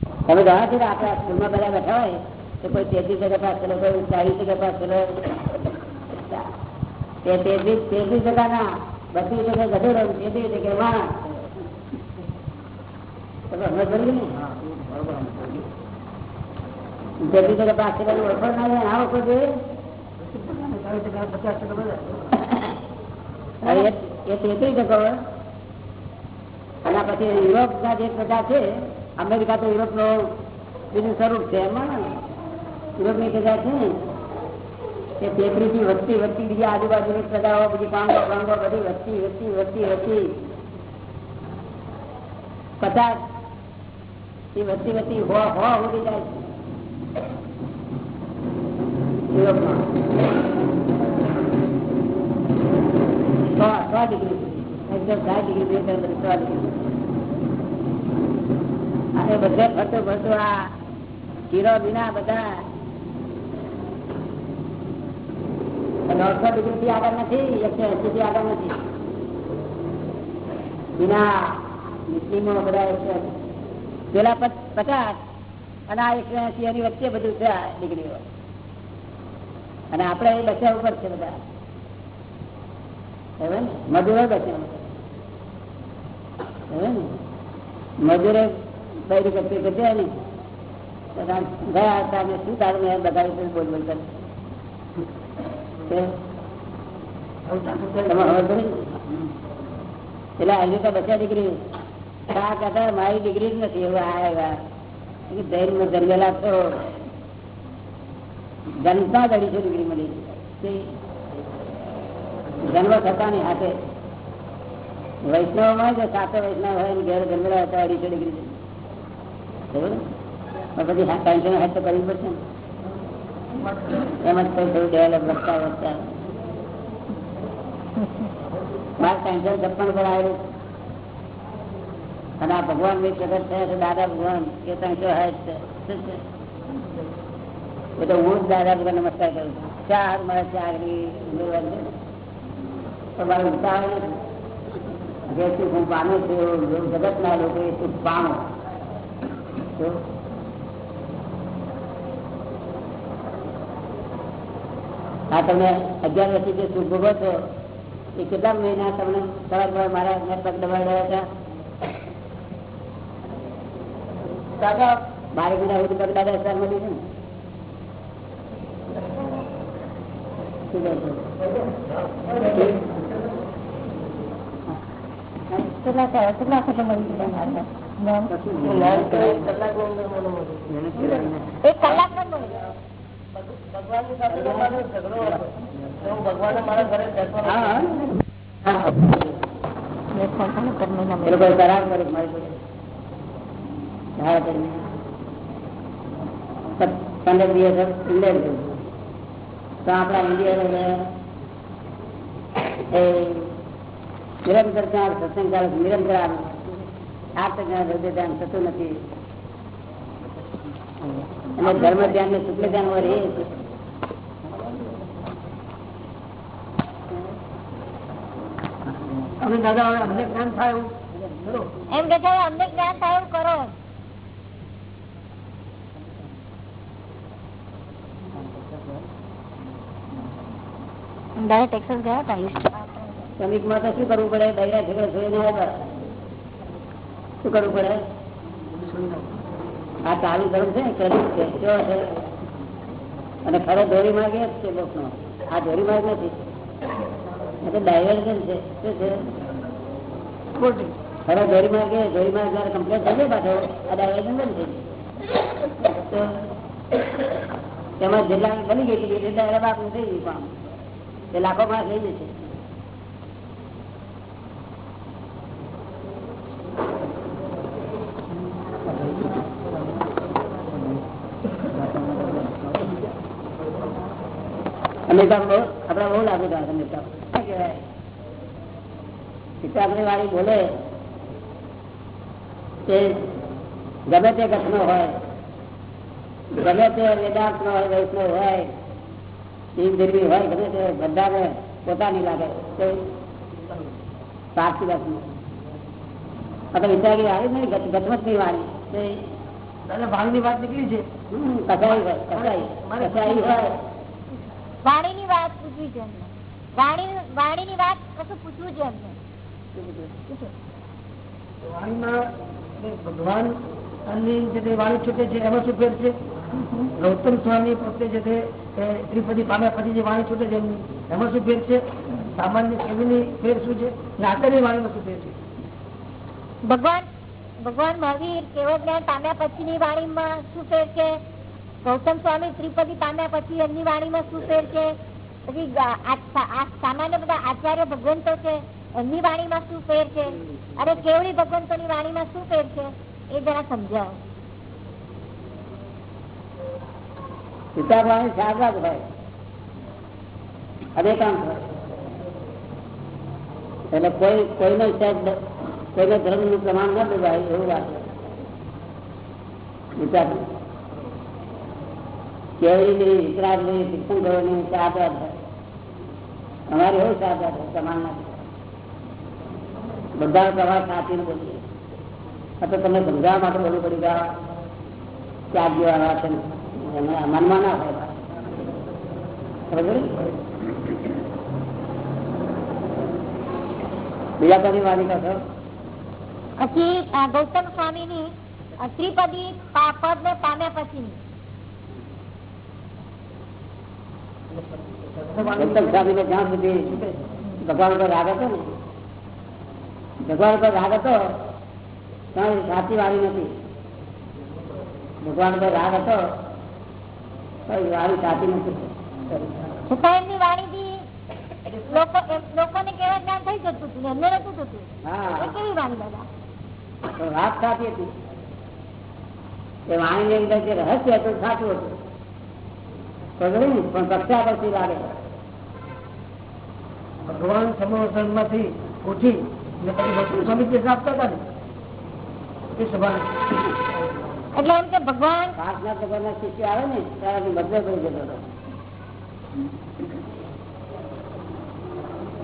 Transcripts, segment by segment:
તમે જાણો છો કે આપણા સ્કૂલમાં બધા બેઠા હોય તો કોઈ તેત્રીસ ટકા પાસ કરો કોઈ ચાલીસ ટકા પાસ કરો? તે તેત્રીસ તેત્રીસ ટકા ના બત્રીસ ટકા ગધેડો તેત્રીસ ટકા માણસ. તેત્રીસ ટકા પાસ કરવાની ઓળખો ના જાય આ ઓળખો જોઈએ એ તેત્રીસ ટકા હોય. અને પછી યુરોપ ના જે પ્રજા છે અમેરિકા તો યુરોપ નો બીજું સ્વરૂપ છે એમાં યુરોપની પ્રજા છે ને તે તેત્રીસથી વધતી વધતી બીજી આજુબાજુની પ્રજાઓ બીજી પાંગો પાંગો બધી વધતી વધતી વધતી વધતી પચાસથી વધતી વધતી હો હો ઉડી જાય છે યુરોપમાં સો સો ડિગ્રી એકદમ સાત ડિગ્રી બે ત્રણ બધી સો ડિગ્રી અને બધે ફરતો ફરતો આ હીરો વિના બધા દોઢસો ડિગ્રી થી આગળ નથી, એકસો એસી થી આગળ નથી. વિના મુસ્લિમો બધા એકસો પેલા પચાસ અને આ એકસો એસી એની વચ્ચે બધું છે ડિગ્રીઓ. અને આપણે એ બચ્યા ઉપર છે બધા? મજૂરો બચ્યા? મજૂરે બૈરી કરતી કરતી ને બધા ગયા હતા ને શું તારું મેં બગાડી બોલ બોલ કરે? એટલે હજુ તો બચ્યા દીકરી. આ કહેતા, મારી ડિગ્રી જ નથી એવું આવ્યા. ધૈર્યમાં જન્મેલા તો જન્મતા જ અઢીસો ડિગ્રી મળી. જન્મ થતાની હાથે. વૈષ્ણવમાં જો સાતે વૈષ્ણવ હોય ને ઘેર જન્મેલા હતા અઢીસો ડિગ્રી દાદા ભગવાન, એ ત્રણસો હાથ શું? એ તો હું જ દાદા ભગવાન નમસ્કાર કરું ચાર, મારા ચાર તો મારે ઉતાવળ નથી. જે સુખ હું પામે છું જગત ના લોકો એ શું પામો? શું? આ તમે અગિયાર વર્ષથી જે સુખ ભોગવો છો, એ કેટલા મહિના તમને સવાર સવાર મારા મેં પગ રહ્યા હતા બારે મહિના સુધી પગ દાદા સર મળી છે? કેટલા કેટલા વખતે મળી ગયા પંદર દિવસ ઇંગ્લેન્ડ તો આપણા ઇન્ડિયા નિરંતર ત્યાં સત્સંગ નિરંતર આવે ટકા હૃદય ધ્યાન થતું નથી. અને ધર્મ ધ્યાન ને શુક્લ ધ્યાન હોય એ અમે દાદા હવે અમને જ્ઞાન થાય એવું? એમ કે છે અમને જ્ઞાન થાય એવું કરો. ડાયરેક્ટ એક્સેસ ગયા હતા શ્રમિકમાં તો શું કરવું પડે? બૈરા ઝઘડા જોઈને આવ્યા. શું કરવું પડે? આ ચાલુ ધર્મ છે ને ક્રેડિટ છે. કેવો છે? અને ખરો ધોરી માર્ગ જ છે લોકનો. આ ધોરી માર્ગ નથી. એ ડાયવર્ઝન છે. શું છે. ખરો ધોરી માર્ગ ધોરી માર્ગ જયારે કમ્પ્લેટ થઈ ગયો પાછો આ ડાયવર્ઝન બંધ થઈ તો તેમાં જેટલા બની ગઈ એટલા એના બાપનું થઈ ગયું કામ એ લાખો માણસ થઈ જશે અમેરિકા બહુ આપડે બહુ લાગુ થાય અમેરિકા શું વાળી બોલે કે ગમે તે ઘટનો હોય ગમે તે વેદાંત નો હોય વૈષ્ણવ હોય ધીરવી હોય ગમે તે બધાને પોતાની લાગે. તે સાચી વાત તો વિચારી આવી ને ગતમતની વાળી તે ભાવની વાત નીકળી છે. કસાઈ હોય કસાઈ કસાઈ હોય. વાણીની વાત પૂછવી છે એમને. વાણી વાણીની વાત કશું પૂછવું છે એમને. વાણીમાં ભગવાનની જે તે વાણી છૂટે છે એમાં શું ફેર છે? ગૌતમ સ્વામી પોતે જે તે એ ત્રિપદી પામ્યા પછી જે વાણી છૂટે છે એમની એમાં શું ફેર છે? સામાન્ય કેવીની ફેર શું છે? ને આચાર્ય વાણીમાં શું ફેર છે? ભગવાન ભગવાન મહાવીર કેવળ જ્ઞાન પામ્યા પછીની વાણીમાં શું ફેર છે? ગૌતમ સ્વામી ત્રિપદી પામ્યા પછી એમની વાણીમાં શું ફેર છે પછી સામાન્ય બધા આચાર્ય ભગવંતો છે, એમની વાણીમાં શું ફેર છે? અને કેવડી ભગવંતોની વાણીમાં શું ફેર છે? એ જરા સમજાવો. પ્રમાણ ન દેવાય એવું વાત વિચાર કેવડી નહીં વિતરાગ નહીં શિક્ષણ કરો નહીં જ અમારે એવું છે પ્રમાણ નથી બધા પ્રવાહ સાચીને બોલીએ. અથવા તમને સમજાવવા માટે બોલવું પડી ગયા ત્યાગ જેવા છે મનમાં ના હોય. બીજા કોની વાણી કહો પછી ગૌતમ સ્વામી ની શ્રીપદી પા- પદને પામ્યા પછીની. ગૌતમ સ્વામી ને જ્યાં સુધી ભગવાન પર રાગ હતો ને ભગવાન પર રાગ હતો ત્યાં સાચી વાણી નથી. ભગવાન પર રાગ હતો વાળી સાચી નથી. લોકોને કેવા જ્ઞાન થઈ જતું હતું ને એમને નતું થતું. કેવી વાણી દાદા? વાત સાચી હતી. એ વાણીની અંદર જે રહસ્ય હતું સાચું હતું. ને? પણ કક્ષા પછી લાગે. ભગવાન સમોસનમાંથી ઉઠી સમિતિ આપતા હતા ને એ સભા એટલે એમ કે ભગવાન પાંચના પ્રકારના શિષ્ય આવે ને ત્યારે બદલે થઈ જતો હતો.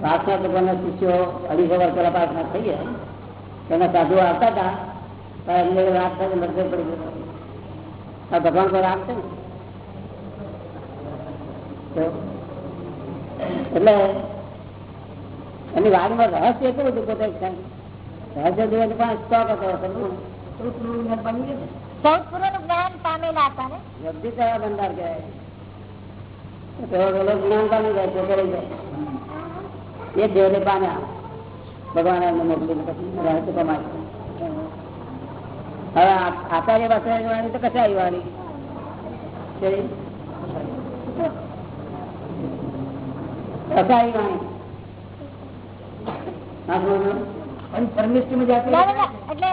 પાંચના પ્રકારના શિષ્યો અઢીસો વર્ષ પહેલા પાંચના થઈ ગયા. તેના સાધુ આવતા હતા ત્યારે એમને સાથે બદલે પડી ગયો આ ભગવાન પર રાગ છે ને? એટલે એની વાણીમાં રહસ્ય એટલું બધું પોતે રહસ્ય જોઈએ પણ સ્ટોક હતો જ્ઞાન પામેલા હતા ને? કયા બંધાર કહેવાય? જ્ઞાન પામી જાય છે એ દેવને પામ્યા. ભગવાન એમને મોકલીને પછી રહસ્ય કમાય. હવે આચાર્ય પાસે વાણી તો કસાઈ વાળી? કસાઈ વાણી હા, પણ પરમેશ્વરમાં જાતે ના, ના, ના. એટલે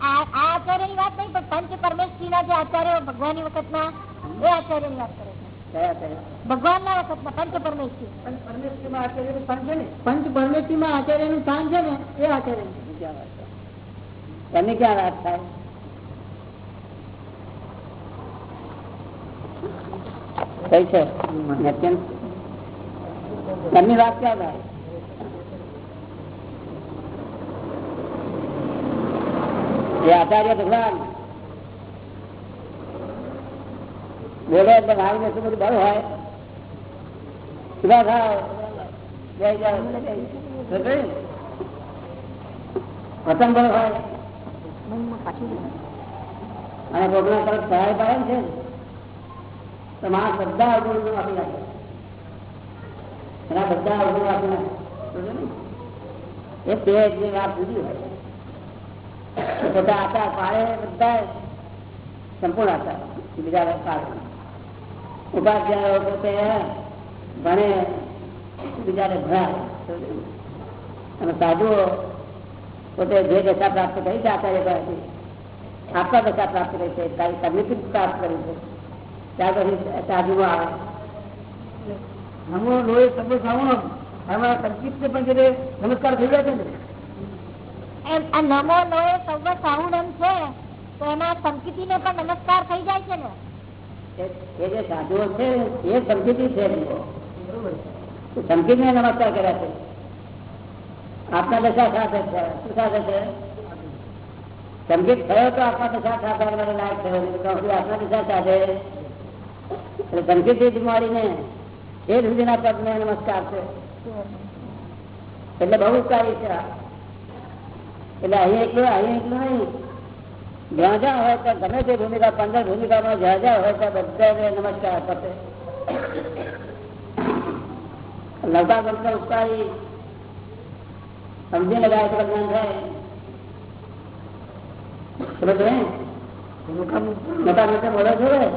આ આ વાત નહીં પણ પંચ પરમેશ્વરીના જે આચાર્યનું વખતના એ આચાર્યની વાત કરે છે. કયા આચાર્ય? ભગવાનના પંચ પરમેશ્વરી. સ્થાન છે ને? પંચ પરમેશ્વરીમાં આચાર્યનું સ્થાન છે ને એ આચાર્ય એની ક્યાં વાત થાય? ક્યાં વાત થાય? કઈ છે? અત્યંત એમની વાત ક્યાં થાય? એ આચાર્ય ભગવાન. બોલે, એટલે મારી ને એટલું બધું બળ હોય? ઊભા થાવ જય એના બધા અવગુણ આપી નાખે સમજો ને? એ બે જે વાત જુદી હોય. બધા આતા પાડે બધા સંપૂર્ણ આતા બીજા પાડે ઉપાધ્યાયો પોતે ભણે, બીજાને ભણાવે. અને સાધુઓ પોતે જે દશા પ્રાપ્ત કરી છે આચાર્ય પાસેથી આત્મા દશા પ્રાપ્ત કરી છે, તારી સમિતિ પ્રાપ્ત કરી છે. ત્યાર પછી સાધુઓ આવે. નમો લોહી શબ્દ સાવણમ એમાં સંક્ષિપ્ત પણ છે નમસ્કાર થઈ જાય છે ને. નમો લોએ સર્વ સાહુડમ છે તો એમાં સંકિતિને પણ નમસ્કાર થઈ જાય છે ને. એ- જે સાધુઓ છે એ સમજૂતી છે. બરોબર સમજીને નમસ્કાર કર્યા છે. આત્મા દશા સાથે છે. શું સાથે છે? સંગીત થયો તો આપણા દશા સાથે લાયક થયો. આત્મા દશા સાથે. સંગીતથી મળીને એ સુધીના પદને નમસ્કાર છે એટલે બહુ સારી છે આ. એટલે અહીં એકલું અહીં એકલું નહીં. જ્યાં જ્યાં હોય ત્યાં ગમે તે ભૂમિકા, પંદર ભૂમિકામાં જ્યાં જ્યાં હોય ત્યાં બધા નમસ્કાર પતે નવકા ગમતા ઉત્સાહી સમજીને ગાય તો જ્ઞાન થાય. સમજ ને એનું કામ મોટા મોટા બોલો છો ને?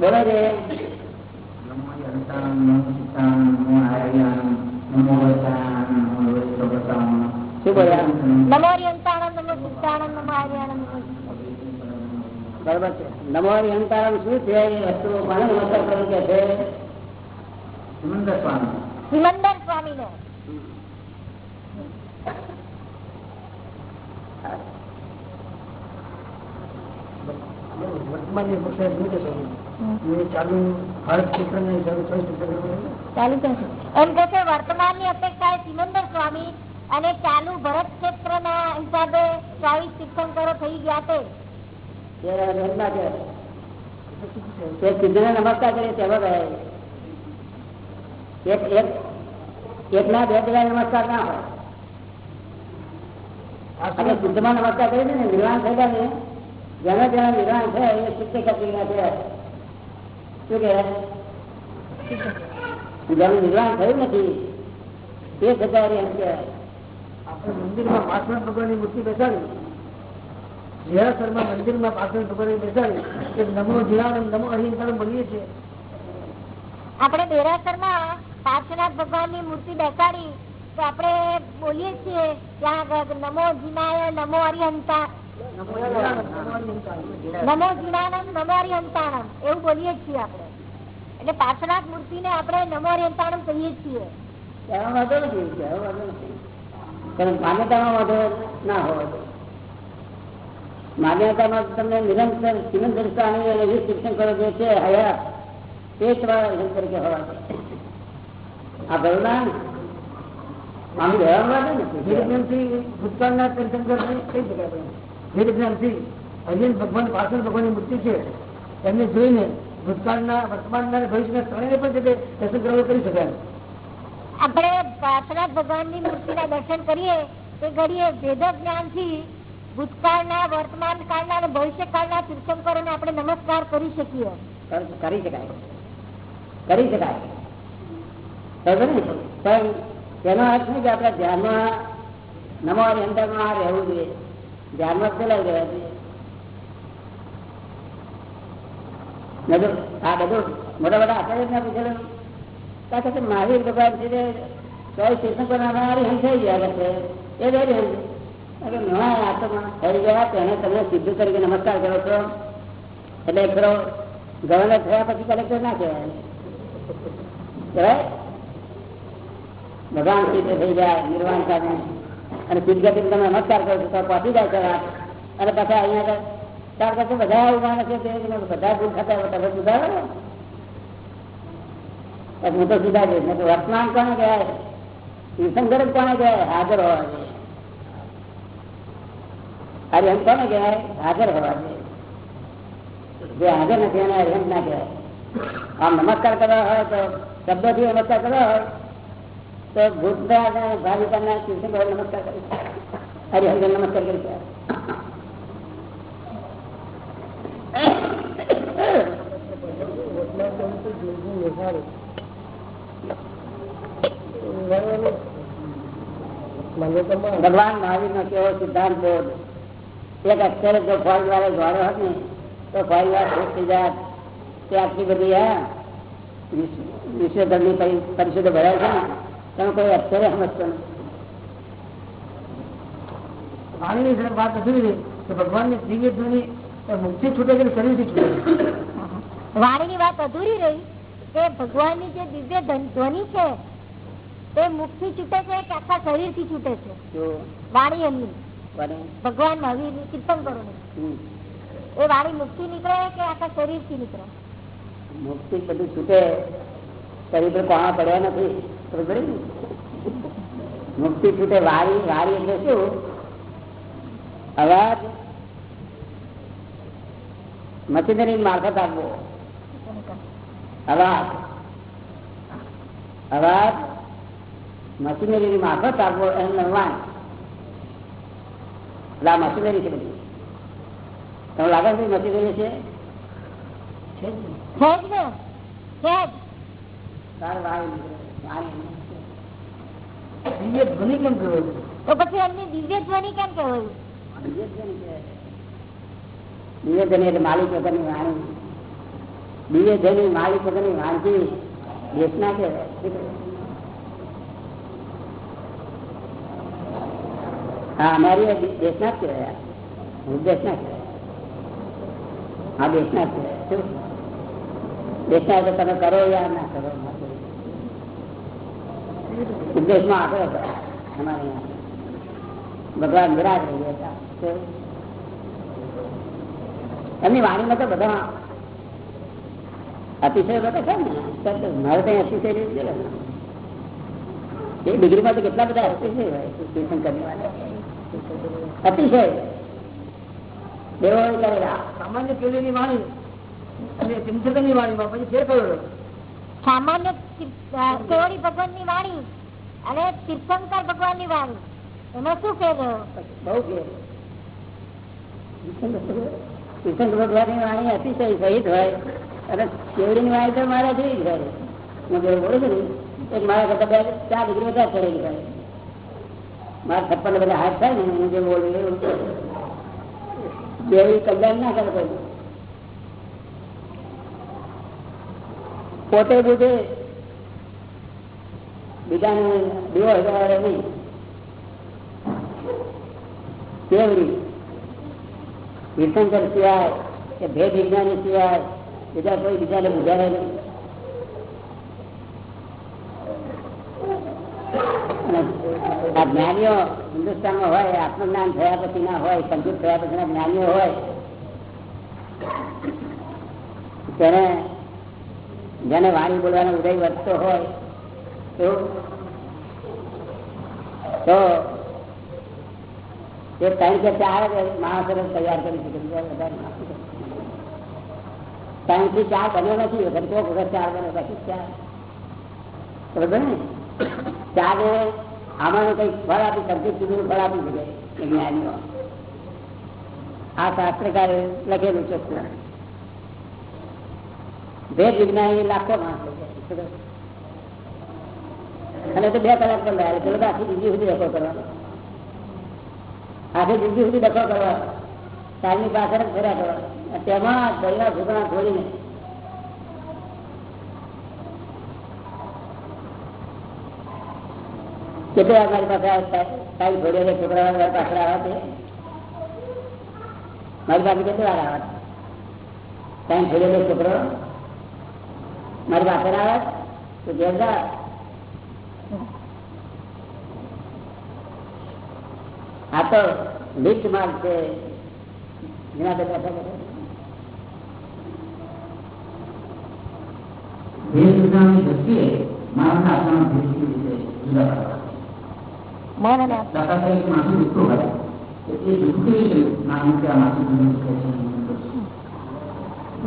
બોલો છે. નમો મુખ્ય નમો સીતાણં, નમો આર્યાણં, નમો વચાણં, નમો વૈષ્ણવતાણં. શું બોલ્યા નમો રિયંતાણમ નમો સિદ્ધાણમ નમો આર્યાણમ બરોબર છે નમો અહંકારમ શું છે એ વસ્તુ કોને નમસ્કાર કરવું કે છે સ્વામી એમ કે છે વર્તમાનની અપેક્ષા સિમંદર સ્વામી અને ચાલુ ભરત ક્ષેત્ર ના હિસાબે ચાલીસ તીર્થંકરો થઈ ગયા તે નમસ્કાર કરીએ તેમાં એક એક ના બે જગ્યાએ નમસ્કાર ના હોય. આપણે શુદ્ધમાં નમસ્કાર કરીએ ને નિર્વાણ થઈ ગયા ને જેના જેના નિર્વાણ છે એ શુદ્ધ કપિલના છે. શું કે જેનું નિર્વાણ થયું નથી. તે છતાં એમ કહેવાય આપણે મંદિરમાં પાછળ ભગવાનની મૂર્તિ બેસાડી. રિહર્સલમાં મંદિરમાં પાછળ ભગવાનની બેસાડી. નમો જીરાણમ નમો મૂર્તિ બેસાડી તો આપણે બોલીએ છીએ, ત્યાં નમો જીનાય નમો હરિહંતા નમો જીરાણમ નમો એવું બોલીએ છીએ આપણે. એટલે પાર્શ્વનાથ મૂર્તિ ને આપણે નમો કહીએ છીએ. માન્યતામાં વાંધો ના હોવો જોઈએ. માન્યતામાં તમને નિરંતર સિમંદર સ્વામી અને વીસ તીર્થંકરો જે છે હયા. તે તમારા તરીકે હોવા આ ભગવાન? આમ રહેવા માટે નથી વિરજ્ઞાનથી ભૂતકાળના તીર્થંકરને કઈ શકાય આપણે? વિરજ્ઞાનથી અરવિંદ ભગવાન પાછળ ભગવાનની મૂર્તિ છે. એમને જોઈને ભૂતકાળના વર્તમાનના ભવિષ્યના ત્રણેય પણ છે તે દર્શન ગ્રહણ કરી શકાય. આપણે પાર્શ્વનાથ ભગવાનની મૂર્તિ દર્શન કરીએ તે ઘડીએ ભેદ જ્ઞાન ભૂતકાળના વર્તમાન કાળના અને ભવિષ્ય કાળના તીર્થંકરો ને આપણે નમસ્કાર કરી શકીએ. કરી શકાય. કરી શકાય. પણ એનો અર્થ નહીં કે આપણે ધ્યાનમાં નમો અંતરમાં રહેવું જોઈએ. ધ્યાનમાં ફેલાઈ ગયા છીએ આ બધું મોટા મોટા આચાર્ય પૂછેલું. કાં કે મહાવીર ભગવાન છે ચોવીસ ગયા છે એ બે રહે છે ના તો થઈ ગયા તેને તમે સીધું તરીકે નમસ્કાર કરો છો. એટલે ખરો ગવર્નર થયા પછી કલેક્ટર ના કહેવાય. ભગવાન સિદ્ધ થઈ જાય નિર્વાણ કારણે અને સિદ્ધગતિ તમે નમસ્કાર કરો છો પહોંચી જાય છે અને પછી અહીંયા ત્યાર પછી બધા ઊભા નથી તે બધા ભૂલ ખાતા હોય તમે સુધારો હું તો સુધારીશ નહીં તો વર્તમાન કોને કહેવાય? જ કોને કહેવાય? હાજર હોવા જોઈએ. એમ કોને કહેવાય? હાજર હોવા જોઈએ. જે હાજર નથી એને અરિહંત ના કહેવાય. આમ નમસ્કાર કરવા હોય તો શબ્દોથી નમસ્કાર કરવા હોય. તો ભૂતના અને ભાવિકાના તીર્થંકરો નમસ્કાર કરી હરિહંત નમસ્કાર કરી શકાય. ભગવાન મહાવીર નો કેવો સિદ્ધાંત બોધ એક અક્ષર જો ફળ વાળો જોડો હોત ને તો ફળ વાર થઈ જાત તે આટલી બધી હા વિશ્વધર્મની પરી- પરિષદો ભરાય છે ને તમે કોઈ અક્ષરે સમજતો નથી વાત રહી. કે ભગવાનની દિવ્ય ધ્વનિ મુખથી છૂટે કે શરીરથી છૂટે વાણી ની વાત અધૂરી રહી કે ભગવાનની જે દિવ્ય ધ્વનિ છે તે મુક્તિ છૂટે છે કે આખા શરીરથી છૂટે છે? વાણી એમની. ભગવાન મહાવીરની કીર્તન કરો એ વાણી મુખથી નીકળે કે આખા શરીરથી નીકળે? મુક્તિ બધું છૂટે શરીર પર કોણા પડ્યા નથી. ને? મુક્તિ છૂટે વારી વારી એટલે શું? અવાજ? મશીનરી મારફત આપવો. અવાજ? અવાજ? મશીનરી મારફત આપવો એમ નવાન એટલે આ મશીનરી છે બધી. તમને લાગે છે મશીનરી છે? તાર વાળી. દિવ્ય ધ્વનિ કેમ કહેવાય તો પછી એમની દિવ્ય ધ્વનિ કેમ કહેવાયું? દિવ્ય ધની એટલે માલિક વગરની વાણી. દિવ્ય ધની માલિક વગરની વાણથી દેશના કે હા, અમારી આ દેશના જ કહેવાય. હું દેશના કહેવાય. હા, દેશના જ કહેવાય. શું? દેશના એટલે તમે કરો યા કરો. ઉપદેશમાં આગળ હતા ભગવાન વિરાટ રહી હતા? એમની વાણીમાં તો બધા અતિશય બધા છે ને મારે ત્યાં અતિશય છે ને. એ ડિગ્રીમાં તો કેટલા બધા અતિશય હોય તીર્થંકરની વાણી. અતિશય દેવો કરેલા સામાન્ય પેલીની વાણી, અને વાણીમાં પછી ફેર કયો સામાન્ય તીર્થ- ભગવાનની વાણી અને તીર્થંકર ભગવાનની વાણી. એમાં શું ફેર બહુ ફેર તીર્થંકર ભગવાનની વાણી અતિશય સહિત હોય અને કેવડીની વાણી તો મારા જેવી જ હોય. હું જે બોલું છું ને, એક મારા કરતા બે ચાર ડિગ્રી વધારે ચડેલી હોય મારા છપ્પન બધા હાથ થાય ને, હું જે બોલું જેવી કલ્યાણ ના કરે કોઈ. પોતે બુધે બીજાને દીવો હજારે નહીં. કેવડી તીર્થંકર સિવાય કે ભેદ વિજ્ઞાની સિવાય બીજા કોઈ બીજાને બુજાડે નહીં. આ જ્ઞાનીઓ હિન્દુસ્તાનમાં હોય, આત્મજ્ઞાન થયા પછી ના હોય સંગીત થયા પછી ના જ્ઞાનીઓ હોય, તેને જેને વાણી બોલવાનો ઉદય વધતો હોય એવું તો એ ત્રણ કે ચાર માણસો તૈયાર કરી શકે. ત્રણથી ચાર બન્યો નથી વખત કોક વખત ચાર બને પછી ચાર. બરોબર ને? ચાર આમાં કઈ ફળ આપી સબ્જેક્ટ સુધી ફળ આપી શકે જ્ઞાનીઓ આ શાસ્ત્રકારે લખેલું ચોખ્ખું. ભેદ વિજ્ઞાન લાખો માણસો અને તો બે કલાક પણ રહ્યા પેલો આખી જિંદગી સુધી ડખો કરવાનો આખી જિંદગી સુધી ડખો કરવાનો સાલની પાછળ જ ફર્યા કરવાનો તેમાં દરિયા છોકરા છોડીને કેટલી વાર મારી પાસે સાઈ છોડીને છોકરા મારી પાછળ આવ્યા છે? મારી પાસે કેટલી વાર આવ્યા સાઈ છોડીને છોકરો મારી પાસે આવે તો ઘેર આ તો લીટ માર્ગ છે. જેના બધા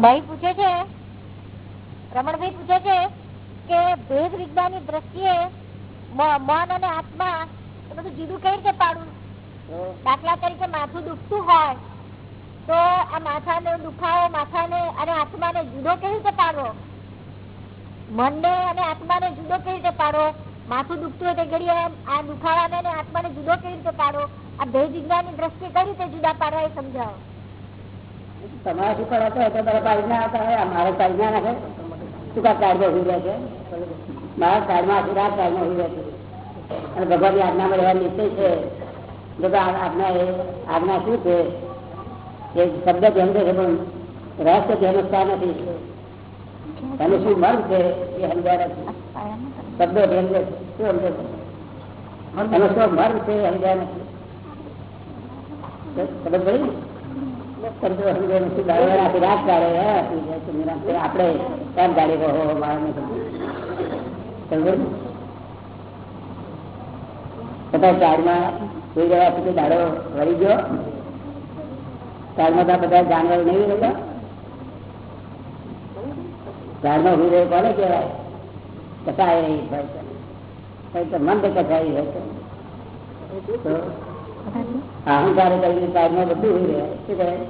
ભાઈ પૂછે છે? રમણભાઈ પૂછે છે કે ભેદ વિજ્ઞાનની દ્રષ્ટિએ મન અને આત્મા એ બધું જુદું કઈ રીતે પાડવું? દાખલા તરીકે માથું દુખતું હોય તો આ માથાને દુખાવો, માથાને અને આત્માને જુદો કેવી રીતે પાડવો? મનને અને આત્માને જુદો કેવી રીતે પાડો માથું દુખતું હોય તે ઘડીએ આ દુખાવાને અને આત્માને જુદો કેવી રીતે પાડો આ ભેદ વિજ્ઞાનની દ્રષ્ટિએ કઈ રીતે જુદા પાડવા એ સમજાવો? તમારા શું હોય તો ના મારે ના નાખે શું કા કાઢમાં ઊભી રહે છે. મારા કાઢમાં આખી રાત રહે છે. અને ભગવાનની આજ્ઞામાં રહેવા નિશ્ચય છે. બધા આજ્ઞા એ આજ્ઞા શું છે? એ શબ્દ ધ્યાન છે, પણ રહસ્ય ધ્યાનસ્થા નથી. એનું શું મર્મ છે એ સમજાય નથી. શબ્દો ધ્યાન છે. શું સમજે છે? એનો શું મર્મ છે એ સમજાય નથી. ખબર પડી? ને આપણે કેમ ગાડી કહો મારા છતાં ચારમાં કોઈ જવા પછી દાડો વળી ગયો. આ બધા જાનવર નહીં રહ્યા રહ્યો કોને કહેવાય? કસાય રહી છે કઈ તો કસાઈ હોય અહંકાર કરીને ઝાડમાં બધું હોય રહે. શું કહેવાય?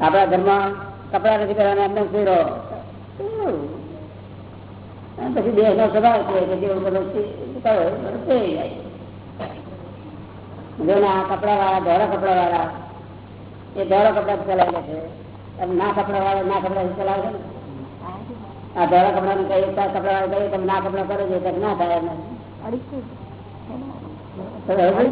આપણા ઘરમાં કપડા નથી પહેરવાના એમને સુઈ રહો પછી દેહ નો સ્વભાવ છે કે જેવું બધું કરો થઈ જાય જો ના કપડા વાળા ધોળા કપડા વાળા એ ધોળા કપડા ચલાવે છે. ના કપડા વાળા ના કપડા ચલાવે છે આ ધોળા કપડા નું કઈ કપડા વાળા કહીએ તમે ના કપડા કરો છો ના થાય એમને તો હવે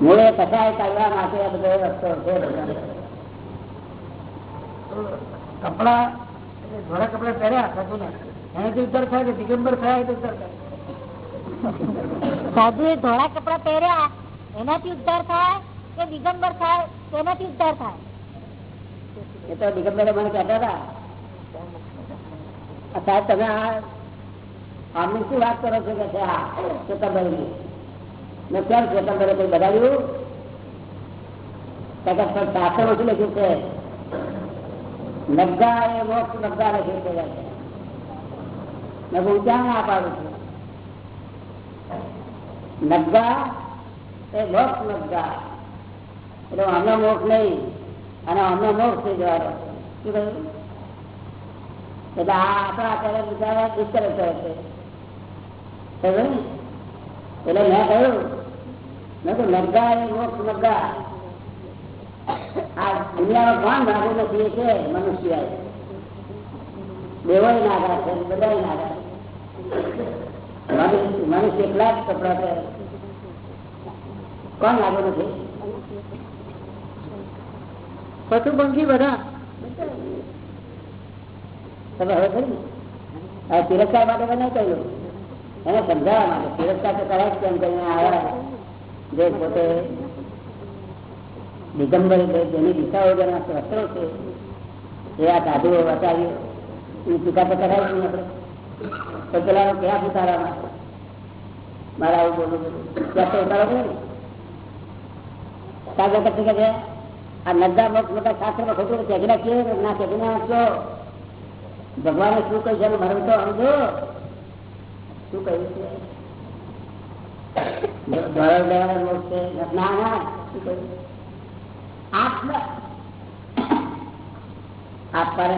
મૂળે કસાય કરવા માટે આ બધો રસ્તો છે કપડા ધોળા કપડા પહેર્યા સાધુને એનાથી ઉત્તર થાય કે દિગંબર થાય તો ઉત્તર થાય? સાધુ એ ધોળા કપડા પહેર્યા એનાથી ઉદ્ધાર થાય કે દિગંબર થાય તેનાથી ઉદ્ધાર થાય? એ તો દિગંબરે મને કહેતા હતા. સાહેબ તમે આ આમની શું વાત કરો છો કે છે આ ચેતનભાઈ મેં કેમ ચેતનભાઈ કોઈ બધાવ્યું તથા પણ શાસ્ત્રમાં શું લખ્યું છે નગ્ગા એ મોક્ષ નગ્ગા લખ્યું છે. મેં ક્યાં ના પાડું છું? નગા એ મોક્ષ નગ્ગા. એટલે અમે મોક્ષ નહીં, અને અમે મોક્ષ થઈ જવાનો શું કહ્યું? એટલે આ આપણા અત્યારે બિચારા દુષ્કર છે. એટલે મેં કહ્યું મેં તો નગ્ગા એ મોક્ષ આ દુનિયામાં કોણ નાગો નથી છે મનુષ્ય દેવો નાગા છે બધા નાગા મનુષ્ય મનુષ્ય એટલા જ કપડા પહેરે. કોણ લાગુ નથી પશુ પંખી બધા. તમે હવે ખરી? ને તિરસ્કાર માટે બનાવી કહ્યું એને સમજાવવા માટે. તિરસ્કાર તો કરાય કેમ કરીને આવ્યા જે પોતે દિગંબર જેની દિશાઓ જેના શસ્ત્રો છે, એ આ સાધુઓ બતાવ્યું એ ટીકા તો આપણે. તો પેલા ક્યાં ઉતારવા મારા આવું બોલું ક્યાં તો ઉતારો ને? સાગર પછી કે આ નદ્દા મોટા શાસ્ત્રમાં ખોટું ત્યાગીના કે ના ત્યાગીના છો ભગવાને શું કહ્યું છે? મરણ તો સમજો. શું કહ્યું છે? ના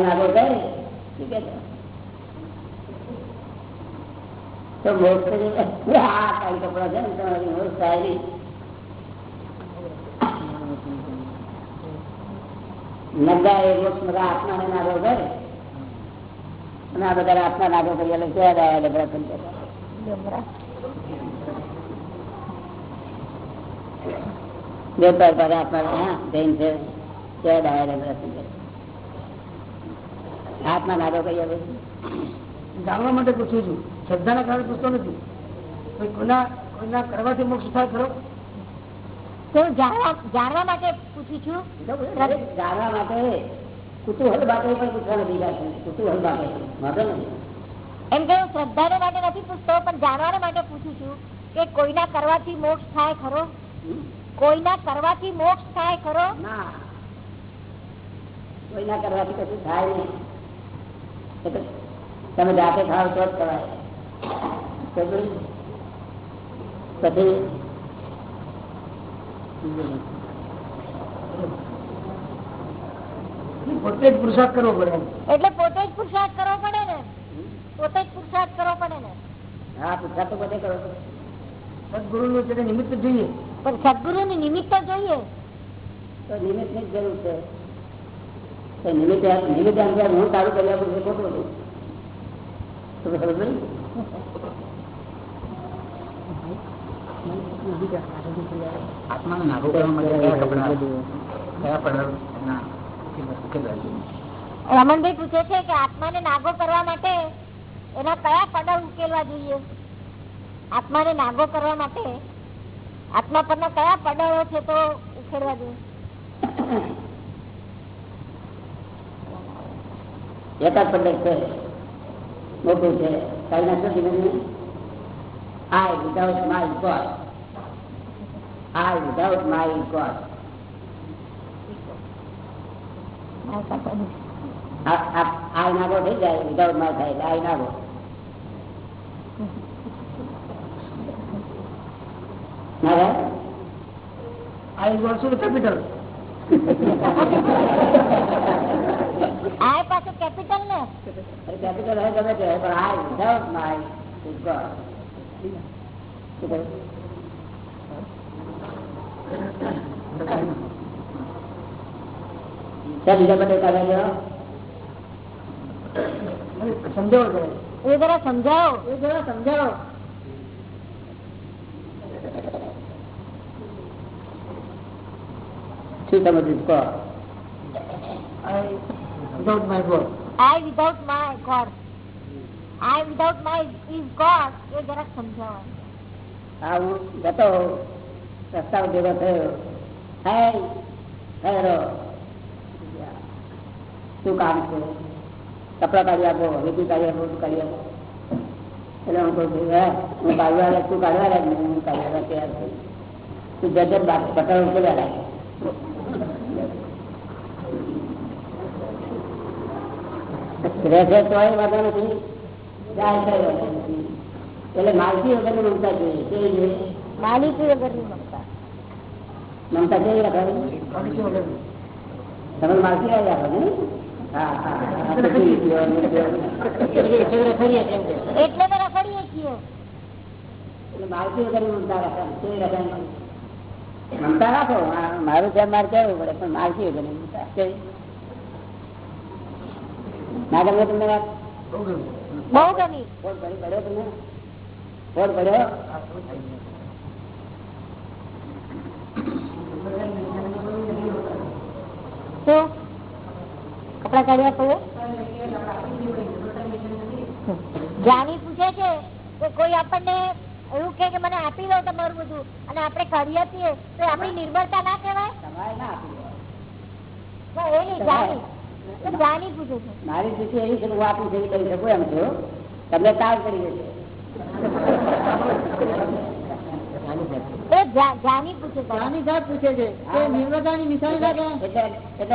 નાગો કપડા છે ને તમારી નહીં નગા એ મોક્ષ બધા આત્માને નાગો અને આ બધા આત્મા નાગો કરી એટલે કયા રહ્યા એટલે પ્રસન્ન થયા. વેપાર પર જૈન છે. પ્રસન્ન થયા. આત્મા નાગો કહીએ જાણવા માટે પૂછું છું. શ્રદ્ધાના કારણે પૂછતો નથી. કોઈ કરવાથી મોક્ષ થાય ખરો? જાણવા જાણવા માટે પૂછું છું. જાણવા માટે? કુતુહલ માટે પણ પૂછવા નથી કુતુહલ વાંધો નથી એમ કે શ્રદ્ધા શ્રદ્ધાને માટે નથી પૂછતો પણ જાણવાને માટે પૂછું છું કે કોઈના કરવાથી મોક્ષ થાય ખરો? કોઈના કરવાથી મોક્ષ થાય ખરો? ના. કોઈના કરવાથી કશું થાય નહીં. તમે જાતે ખાવ તો જ કરાય પછી? પોતે જ પુરુષાર્થ કરવો પડે એટલે પોતે જ પુરુષાર્થ કરવો પડે ને? પોતે જ પુરુષાર્થ કરવો પડે ને? હા પૂછા તો બધે કરો સદગુરુનું છે તે નિમિત્ત જોઈએ. પણ સદગુરુ ની નિમિત્ત જોઈએ. તો નિમિત્તની જ જરૂર છે. નિમિત્ત નિમિત્ત હું તારું કર્યા પછી ખોટું હતું. તમે સમજો ને? આત્માને નાગો કરવા માટે કયા કપડા? કયા પડાવ એના ઉકેલવા જોઈએ? રમણભાઈ પૂછે છે કે આત્માને નાગો કરવા માટે એના કયા પડાવ ઉકેલવા જોઈએ? આત્માને નાગો કરવા માટે આત્મા પરના કયા પડાવો છે તો ઉખેડવા જોઈએ. એકાદ જ છે મોટું છે કઈ નાખો ધીમે ધીમે I without my God I without my God I નાગો થઈ જાય વિધાઉટ માય થાય આઈ નાગો ના થાય? આઈ વર્ષો કેપિટલ આ પાછું કેપિટલ ને અરે કેપિટલ હોય ગમે તે હોય, પણ આઈ વિધાઉટ માય ગોડ શું કહ્યું? ચાલ બીજા બધે કાઢવા ગયો સમજાવો જરા. એ જરા સમજાવો એ જરા સમજાવો શું સમજવું કહો I without my God I without my God I without my is God એ જરાક સમજાવો. આ હું જતો રસ્તા ભેગો થયો. હે હેરો શું કામ છે? કપડા કાઢી આપો વીટી કાઢી આપો શું કાઢી આપો. એટલે હું કહું છું હે હું કાઢવા લાગ તું કાઢવા લાગ ને હું કાઢવા તૈયાર છું. તું જજત બાદ પટાવ ઉકેલા લાગે રહેશે વાંધો નથી એટલે માલકી વગરની મમતા જોઈએ કેવી જોઈએ માલિકી વગરની મમતા. મમતા કેવી રાખવાની વગર તમે માલકી આવી રાખો ને. એટલે માલકી મમતા રાખવાની કેવી રાખવાની? મમતા રાખો. મારું ધ્યાન મારે કહેવું પડે પણ માલકી વગરની મમતા ના ગમે તમને વાત? બહુ ગમી. ફોડ પડી પડ્યો તમને? ફોડ પડ્યો? શું કપડા કાઢ્યા તો જાની પૂછે છે કે કોઈ આપણને એવું કે મને આપી દો તમારું બધું અને આપણે કાઢી આપીએ તો આપણી નિર્ભરતા ના કહેવાય? મારી સ્થિતિ એવી છે હું આપી જેવી કરી શકું એમ છું. તમને તાવ કરી દેશે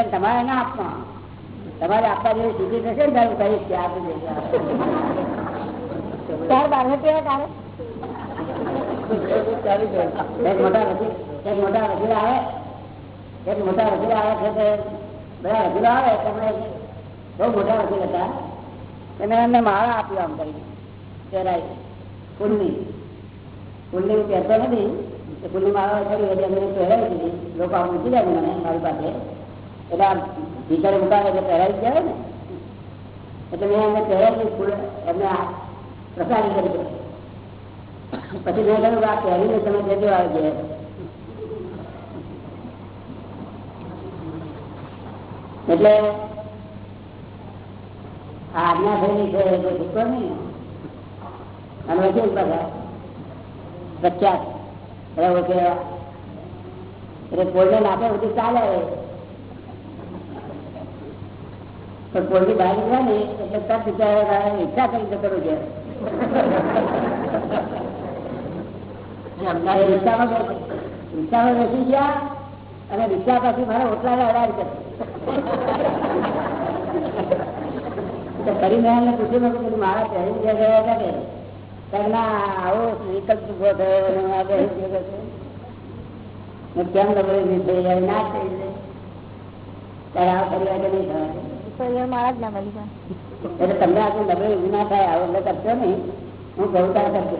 તમારે ના આપવા. તમારે આપવા જેવી સ્થિતિ થશે ને ત્યારે કહીશ કે આપી દેજો ત્યાર બાર તારે? એક મોટા મોટા તે બધા તમે બહુ મોટા વકીલ હતા. તમે એમને માળા આપ્યો આમ કરીને, પહેરાય. ફૂલની ફૂલની પહેરતો નથી. એ માળા કરી એટલે અમે પહેરાવી દીધી. લોકો આમ મૂકી જાય મને, મારી પાસે. એટલે આમ ભીતરે મુકાવે એટલે પહેરાવી જાય એટલે મેં એમને પહેરાવી ફૂલ, એમને પ્રસારી કરી. પછી મેં કહ્યું આ પહેરીને તમે જજો આ ઘેર એટલે આજ્ઞા થયેલી છે, એ શીખો નહીં. અને વકીલ બધા પ્રખ્યાત. એટલે ઓકે. એટલે કોઈને નાખે બધું ચાલે. પણ કોઈની બહાર નીકળે ને એટલે તરત બિચારા ઈચ્છા કરી જતો છે. રિક્ષામાં રિક્ષામાં બેસી. ગયા અને રિક્ષા પાછી મારે ઓટલા અડાડ કરી તો ફરી મેં પૂછ્યું મેં મારા પહેરી ગયા ગયા હતા કે ત્યારે આવો વિકલ્પ ઊભો થયો અને આ બેસી ગયો છે. કેમ નબળી થઈ જાય ના થઈ જાય. ત્યારે આ ફરી વાર નહીં થવા મારા જ ના મળી એટલે તમને આજે નબળી ઊભી ના થાય આવું એટલે કરશો નહીં. હું ત્યારે કરજો.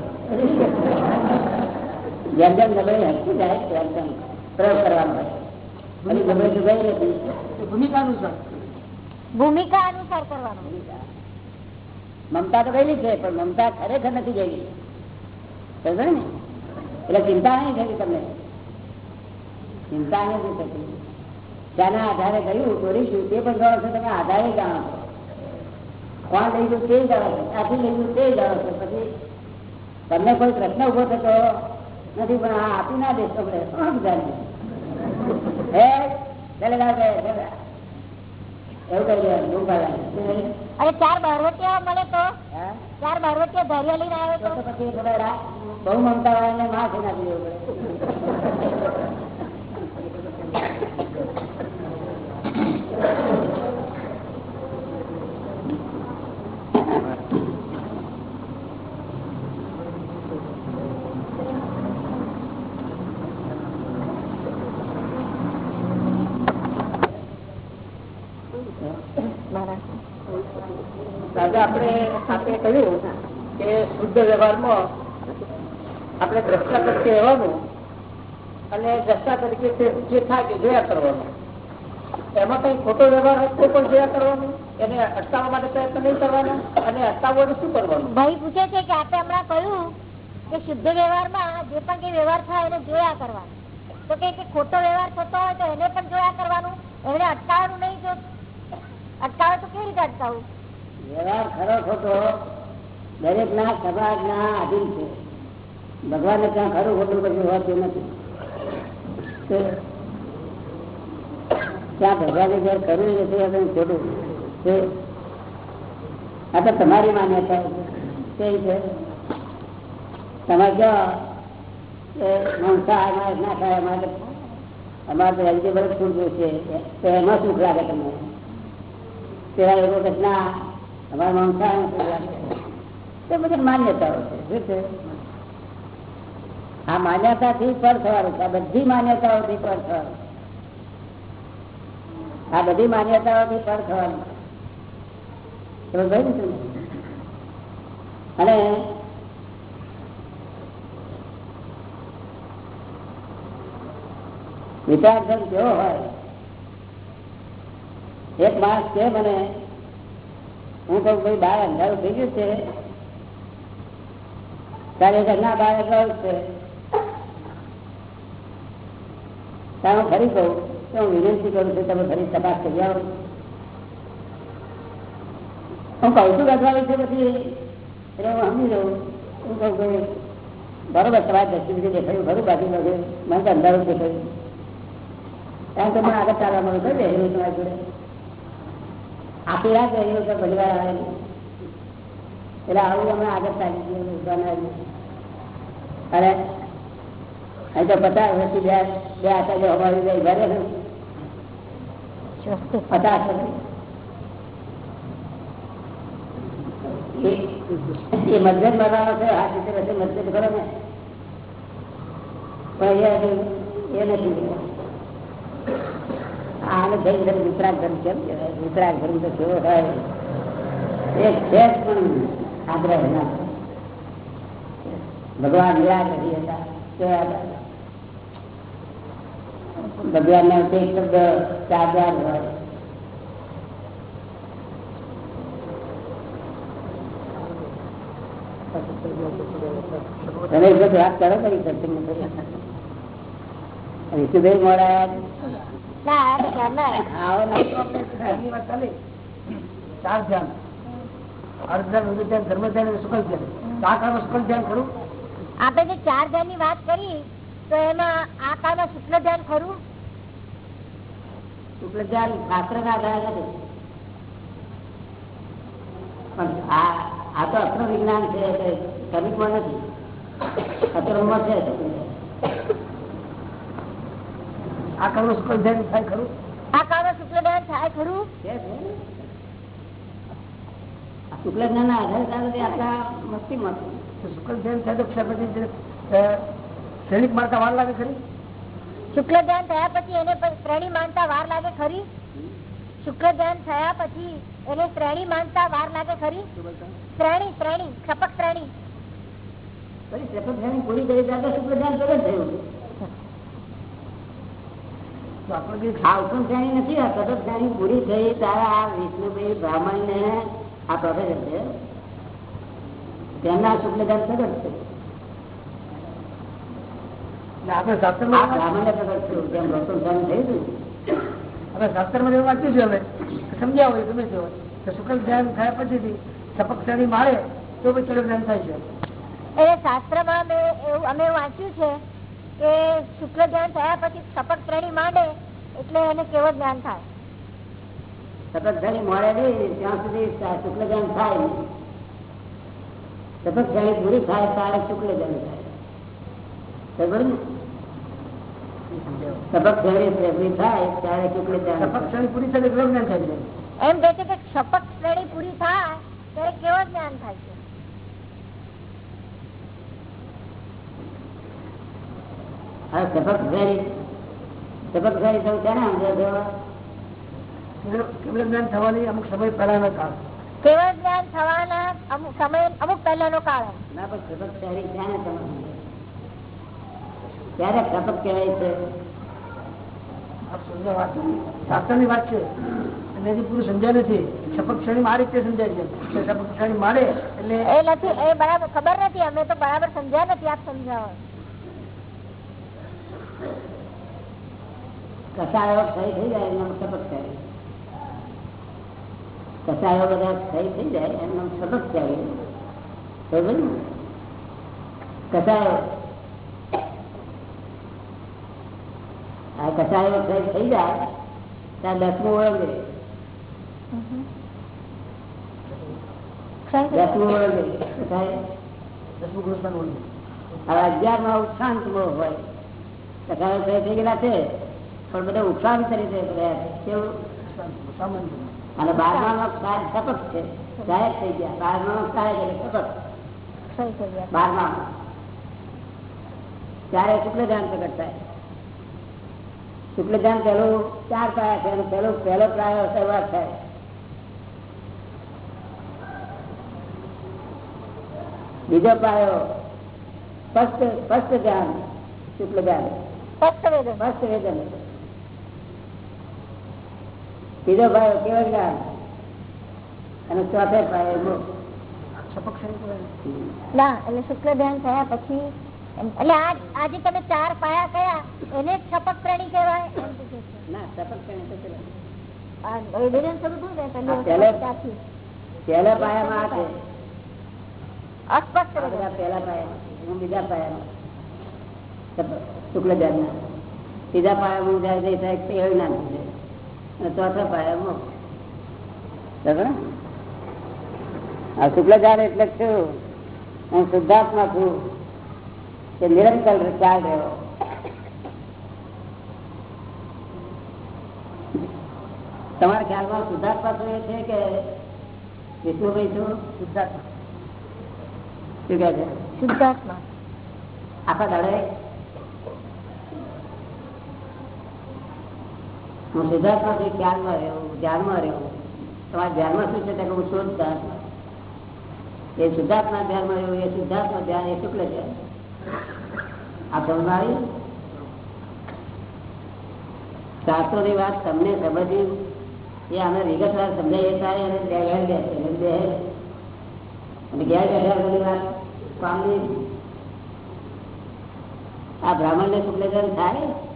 જેમ જેમ નબળી હસતી જાય તેમ તેમ પ્રયોગ કરવાનો હોય. નબળી ડૂબાઈ નથી ભૂમિકા. અનુસાર. ભૂમિકા અનુસાર કરવાનું. મમતા તો ગયેલી છે પણ મમતા ખરેખર નથી ગયેલી. સમજો ને? એટલે ચિંતા નહીં થતી તમને. ચિંતા નથી થતી ત્યાંના આધારે ગયું દોરીશું તે પણ જાણો છો તમે આધારે જાણો છો. કોણ લઈ ગયું તે જાણો છો? ક્યાંથી લઈ ગયું તે જાણો છો? પછી તમને કોઈ પ્રશ્ન ઊભો થતો નથી પણ આ આપી ના બૂમ પાડવાની. અને ચાર બારવટિયા મળે તો? ચાર બારવટિયા ધૈર્ય લઈને આવે તો? પછી બહુ મમતા માથે ના દેવું પડે દાદા આપણે આપણે કહ્યું કે શુદ્ધ વ્યવહારમાં આપણે દ્રષ્ટા તરીકે રહેવાનું અને દ્રષ્ટા તરીકે જે- થાય જોયા કરવાનું. એમાં કઈ ખોટો વ્યવહાર હશે પણ જોયા કરવાનું. એને અટકાવવા માટે પ્રયત્ન નહીં કરવાનો અને અટકાવવાનું શું કરવાનું? ભાઈ પૂછે છે કે આપણે હમણાં કહ્યું કે શુદ્ધ વ્યવહારમાં જે પણ કઈ વ્યવહાર થાય એને જોયા કરવાનું. તો કે કે ખોટો વ્યવહાર થતો હોય તો એને પણ જોયા કરવાનું. એને અટકાવવાનું નહીં જો. અટકાવે તો કેવી રીતે અટકાવવું? વ્યવહાર ખરો ખોટો દરેક ના સમાજ ના આધીન છે. ભગવાન ને ત્યાં ખરું ખોટું કશું હોતું નથી. ત્યાં ભગવાને જયારે કરવું નથી ખોટું. તે આ તો તમારી માન્યતા છે. કેવી છે? તમે જો મંસાહાર ના ખાય અમારે અમારે તો વેજીટેબલ ફૂડ છે, તો એમાં સુખ લાગે તમને. તેવા એવો કે ના અમારા મંસાહાર સુખ લાગે તે બધી માન્યતાઓ છે. શું છે? આ માન્યતાથી પર થવાનું છે. આ બધી માન્યતાઓથી પર થવાનું આ બધી માન્યતાઓથી પર થવાનું અને વિચારધન કેવો હોય? એક માણસ કે મને, હું કહું, ભાઈ બાર અંધારું થઈ ગયું છે. તારે ઘરના બાર અંધારું જ છે. ત્યારે હું ફરી કહું? તો હું વિનંતી કરું છું, તમે ફરી તપાસ કરી આવો. હું છું ગજવાળી છે પછી એટલે હું સમજી લઉં. હું કહું કે બરોબર તમારે દૃષ્ટિ દેખાયું ખરું? બાકી બધું મને તો અંધારું દેખાયું કારણ કે મને આગળ ચાલવા મળ્યું છે રહ્યું તમારી જોડે. આખી રાત રહ્યું તો પરિવાર વાર આવે. નહીં. એટલે આવું અમે આગળ ચાલી ગયું ઊભા અરે અહીં તો પચાસ વર્ષથી બે બે આટા જો અમારી જાય ઘરે પચાસ વર્ષ. એ- મજબૂત બનાવવાનો છે આ રીતે પછી મજબૂત કરો ને. પણ એ એ નથી. આને જૈન ધર્મ વિતરાગ ધર્મ કેમ કહેવાય? વિતરાગ ધર્મ તો કેવો હોય? એક છે પણ. આગ્રહ ના ભગવાન નિરાકરી હતા કેવા હતા. ભગવાન ના તે શબ્દ ચાર ચાર હોય તમે એક વાત કરો કરી સત્સંગ ઋષિભાઈ મોડા તો ઘરના. આવો ને. ધ્યાનની ચાર ધ્યાન. આપણે જે ચાર ધ્યાનની વાત કરી તો એમાં આ કાળમાં શુક્લ ધ્યાન ખરું? શુક્લ ધ્યાન શાસ્ત્ર ના આધારે નથી પણ આ તો અક્રમ વિજ્ઞાન છે કવિકમાં નથી. અક્રમમાં છે આ કાળમાં શુક્લ ધ્યાન થાય ખરું? આ કાળમાં શુક્લ ધ્યાન થાય ખરું? શુક્લ જ્ઞાન ના આધારે ચાલે આપણા મસ્તી માં શુક્લ ધ્યાન થાય તો પછી શ્રેણી માનતા વાર લાગે ખરી? શુક્લ ધ્યાન થયા પછી એને શ્રેણી માનતા વાર લાગે ખરી? શુક્લ ધ્યાન થયા પછી એને શ્રેણી માનતા વાર લાગે ખરી? શ્રેણી શ્રેણી ક્ષપક શ્રેણી. પૂરી કરી ત્યાં તો શુક્લ ધ્યાન પ્રગટ થયું તો આપણે કઈ ખાવ ઉત્તમ શ્રેણી નથી આ સતત શ્રેણી પૂરી થઈ તારા આ વિષ્ણુભાઈ બ્રાહ્મણ ને આ પ્રોફેસર છે. તેમના ધ્યાન પ્રગટ છે. આપણે એવું વાંચ્યું છે સમજ્યા હોય ગમે તે હોય. તો શુકલ ધ્યાન થયા પછી સપક શ્રેણી મારે તો પછી ચલો જ્ઞાન થાય છે. એ શાસ્ત્રમાં મેં અમે વાંચ્યું છે કે શુક્લ ધ્યાન થયા પછી સપક શ્રેણી માંડે એટલે એને કેવો જ્ઞાન થાય. તપસ્યાની મળે નહીં ત્યાં સુધી શુક્લ જન થાય નહીં. તપસ્યાની પૂરી થાય ત્યારે શુક્લ જન થાય. બરાબર ને? એમ કે છે કે શપક શ્રેણી પૂરી થાય ત્યારે કેવો જ્ઞાન થાય છે? હવે તપસ્યાની તપસ્યાની તમે ક્યારે સમજો છો? કેવળ- જ્ઞાન થવાની અમુક સમય પહેલાનો કાળ. કેવળ જ્ઞાન થવાના અમુક સમય અમુક પહેલાનો કાળ. ના પણ કહેવાય છે. શાસ્ત્રની વાત છે. અને હજી પૂરું સમજાય નથી. શપથ ક્ષણી મારી રીતે સમજાય છે. કે શપથ મારે એટલે એ નથી એ બરાબર ખબર નથી. અમે તો બરાબર સમજ્યા નથી આપ સમજાવો. કસાયો થઈ જાય સપક કહેવાય કસાયો બધા સહી થઈ જાય એમનો સતત ચાલે બરોબર ને કસાયો આ કસાયો સહી થઈ જાય ત્યાં દસમું ઓળંગે દસમું ઓળંગે કસાય દસમું ગુરુસ્થાન ઓળખે. હવે અગિયારમાં ઉપશાંત મોહ હોય. કસાયો સહી થઈ ગયેલા છે. પણ બધા ઉપશાંત તરીકે કેવું? સામાન્ય. અને બારમા સતત છે. સાહેબ થઈ ગયા. બારમા ગાયબ એટલે સતત. બારમા ત્યારે શુક્લ ધ્યાન પ્રગટ થાય શુક્લ ધ્યાન પહેલું ચાર પાયા છે. અને પહેલો પહેલો પ્રાયો શરૂઆત થાય. બીજો પાયો સ્પષ્ટ સ્પષ્ટ ધ્યાન શુક્લ ધ્યાન. સ્પષ્ટ વેદન. સ્પષ્ટ વેદન. બીજો ભાઈ કેવળ જ્ઞાન અને ચોથે પાયો એટલે શુક્લ ધ્યાન થયા પછી એટલે આજે તમે ચાર પાયા કયા એને છપક પ્રાણી કહેવાય. ના પહેલું પાયામાં હું બીજા ત્રીજા પાયામાં જાય ચોથા પાયામાં. આ શુક્લાચાર એટલે શું? હું શુદ્ધાત્મા છું. કે નિરંતર ચાલ રહ્યો. તમારા ખ્યાલમાં શુદ્ધાત્મા શું એ છે કે વિષ્ણુભાઈ છું શુદ્ધાત્મા. શું કહે છે? શુદ્ધાત્મા. આખા દાડે હું સિદ્ધાર્થમાં છું ખ્યાલમાં રહેવું, ધ્યાનમાં રહેવું. તમારા ધ્યાનમાં શું છે કે હું શુદ્ધ આત્મા એ શુદ્ધાત્મા ધ્યાનમાં રહેવું, એ શુદ્ધાત્મા ધ્યાન એ શુક્લ ધ્યાન. આ સમજ આવી? શાસ્ત્રોની વાત તમને સમજી એ અમે વિગતવાર સમજાવીએ ત્યારે ઘેર અને ઘેર બેઠા વાત કામની. આ બ્રાહ્મણ ને ધ્યાન થાય?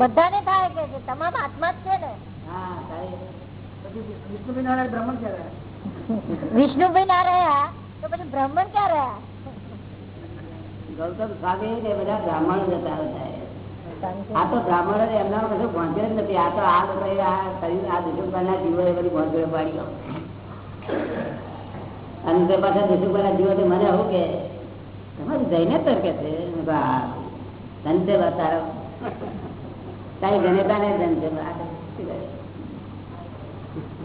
બધાને થાય કે છે? તમામ આત્મા જ છે ને? નારાયણ બ્રહ્મણ વિષ્ણુભાઈ ના રહ્યા તો પછી બ્રાહ્મણ ક્યાં રહ્યા? ગૌતમ સ્વામી ને બધા બ્રાહ્મણો જતા આ તો બ્રાહ્મણ એમના બધું ભોંચર જ નથી. આ તો આ લોકો આ શરીર આ દુષ્મના જીવો એ બધી ભોંચરો પાડી અને તે પાછા દુષ્મના જીવો મને આવું કે? તમારી જઈને તર કે છે તારો તારી જનેતા ને કરે?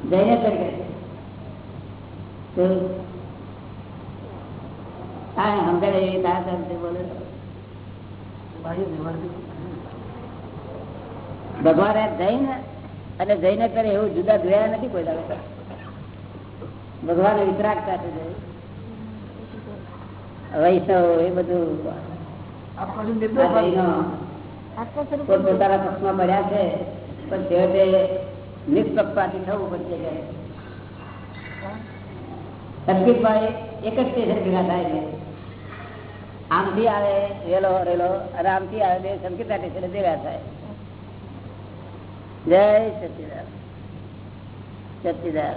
જઈને હા સમજાય એવી તારા બોલે. ભગવાને જૈન અને જઈને કરે એવું જુદા જોયા નથી કોઈ દાડો ભગવાન વિતરાગતા છે જોયું. વૈષ્ણવ એ બધું પોતપોતાના પક્ષમાં પડ્યા છે પણ છેવટે નિષ્પક્ષપાતી થવું પડશે સંગીતમાં એક જ સ્ટેશન ભેગા થાય છે. આમથી આવે રેલો રેલો અને આમથી આવે બે સંગીતા સ્ટેશન ભેગા થાય. જય સચિદાન. સચિદાન.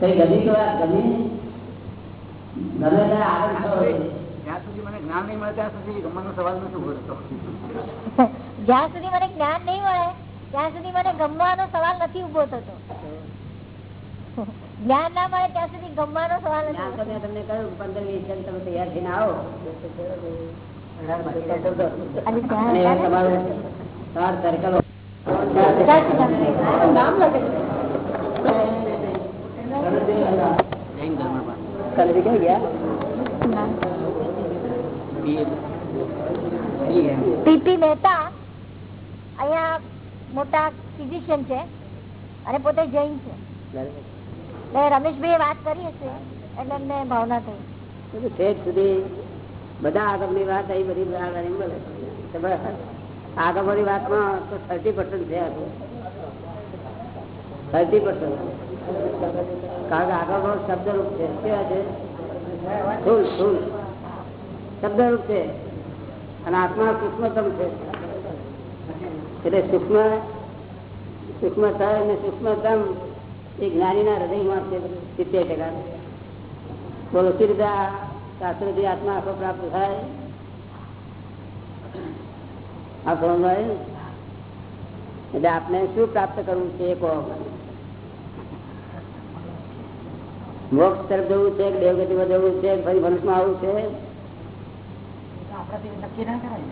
કઈ ગમી તો આ ગમી ગમે ત્યાં આગળ થવો જોઈએ. જ્યાં સુધી મને જ્ઞાન નહીં મળે ત્યાં સુધી ગમવાનો સવાલ નથી ઊભો થતો જ્યાં સુધી મને જ્ઞાન નહીં મળે ત્યાં સુધી મને ગમવાનો સવાલ નથી ઊભો થતો. જ્ઞાન ના મળે ત્યાં સુધી ગમવાનો સવાલ નથી તમને કહ્યું પંદર વીસ જણ તમે તૈયાર થઈને આવો. તમારું તમારું સર્કલ નામ લખે કલરી કઈ ગયા પીપી મહેતા અહીંયા મોટા ફિઝિશિયન છે અને પોતે જૈન છે રમેશભાઈ વાત કરી હશે એટલે એમને ભાવના થઈ ઠેઠ સુધી બધા આગમની વાત આવી બધી બોલે આગળની વાતમાં તો થર્ટી પર્સન્ટ છે થર્ટી પર્સન્ટ કારણ કે આગળનો શબ્દરૂપ છે. કેવા છે? સ્થૂલ સ્થૂલ. શબ્દરૂપ છે. અને આત્મા સૂક્ષ્મતમ છે. એટલે સૂક્ષ્મ થાય અને સૂક્ષ્મતમ એ જ્ઞાનીના હૃદયમાં છે સિત્તેર ટકા. બોલો સી રીતે શાસ્ત્રથી આત્મા આખો પ્રાપ્ત થાય. આ સમજાય? એટલે આપણે શું પ્રાપ્ત કરવું છે એ કહો મોક્ષ તરફ જવું છે કે દેવગતિમાં જવું છે કે ફરી વંશમાં આવવું છે? આપણાથી નક્કી ના કરાય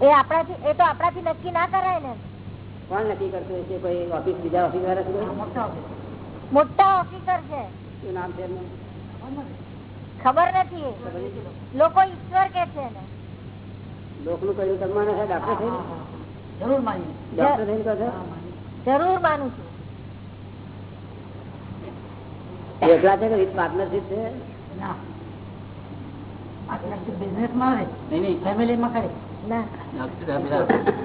એ આપણાથી એ તો આપણાથી નક્કી ના કરાય ને. કોણ નક્કી કરતું હશે કોઈ ઓફિસ બીજા ઓફિસ વાળા છે કોઈ? મોટા મોટા ઓફિસર છે. શું નામ છે એમનું? ખબર નથી. એ. લોકો ઈશ્વર કે છે ને લોકનું કર્યું કરવાનું છે ડોક્ટર થઈને? જરૂર માની ડોક્ટર થઈને કહો છો? જરૂર માનું છું. એકલા છે કે વિથ પાર્ટનરશીપ છે? ના. બિઝનેસમાં રહે ફેમિલીમાં કરે. ના.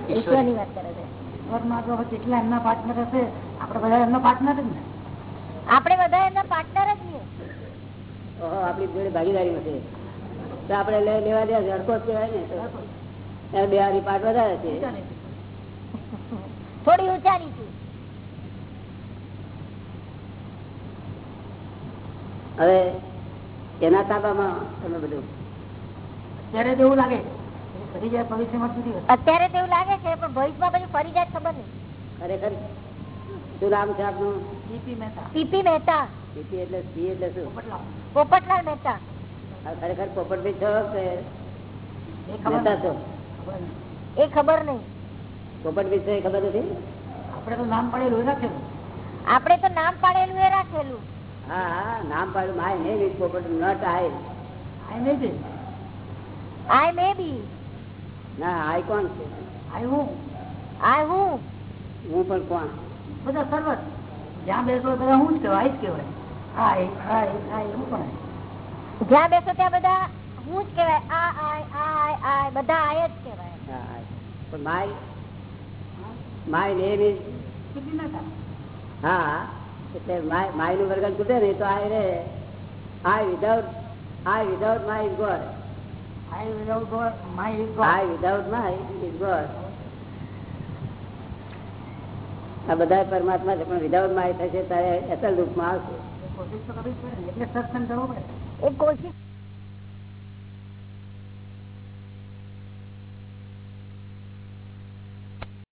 ઈશ્વરની વાત કરે છે. ઈશ્વરમાં તો હવે કેટલા એમના પાર્ટનર હશે? આપણે બધા એમના પાર્ટનર જ ને. આપણે બધા એમના પાર્ટનર જ છીએ ઓહો આપણી જોડે ભાગીદારી આપણે લે- લેવા દે ઝડકો જ કહેવાય ને. બે હારી પાટ વધારે છે. થોડી ઊંચા નીચી હવે એના તાબામાં તમે બધું અત્યારે તો લાગે. અત્યારે તો એવું લાગે છે પણ ભવિષ્યમાં પછી ફરી જાય ખબર નહીં. ખરેખર? શું નામ છે આપનું? P P Mehta. P P Mehta. P P એટલે સી એટલે શું? પોપટલાલ. પોપટલાલ મહેતા. આ ખરેખર પોપટભાઈ છો કે એ ખબર મહેતા છો? ખબર એ ખબર નહીં. પોપટભાઈ છો એ ખબર નથી? આપણે તો નામ પાડેલું રાખેલું. આપણે તો નામ પાડેલું એ રાખેલું. હા હા નામ પાડ્યું માય નહીં વિથ પોપટ નટ આય આઈ મે બી આઈ મે બી ના આઈ કોણ છે? આઈ હું આઈ હું હું પણ કોણ? બધા સર્વર જ્યાં બેસો બધા હું જ કહેવાય આ જ કહેવાય. આઈ આઈ આ એ, આ એ, હું પણ જ્યાં બેસો ત્યાં બધા હું જ કહેવાય. આ આય આય આય બધા આય જ કહેવાય. હા પણ માય માય નેમ ઇઝ હા. એટલે માયનું વર્ગન તૂટે ને તો આય રે I without I without my is God. I without my is God આ બધા પરમાત્મા છે પણ વિધાઉટ માય થશે ત્યારે અસલ રૂપમાં આવશે. કોશિશ તો કરવી પડે એટલે સત્સંગ કરવો પડે. એ કોશિશ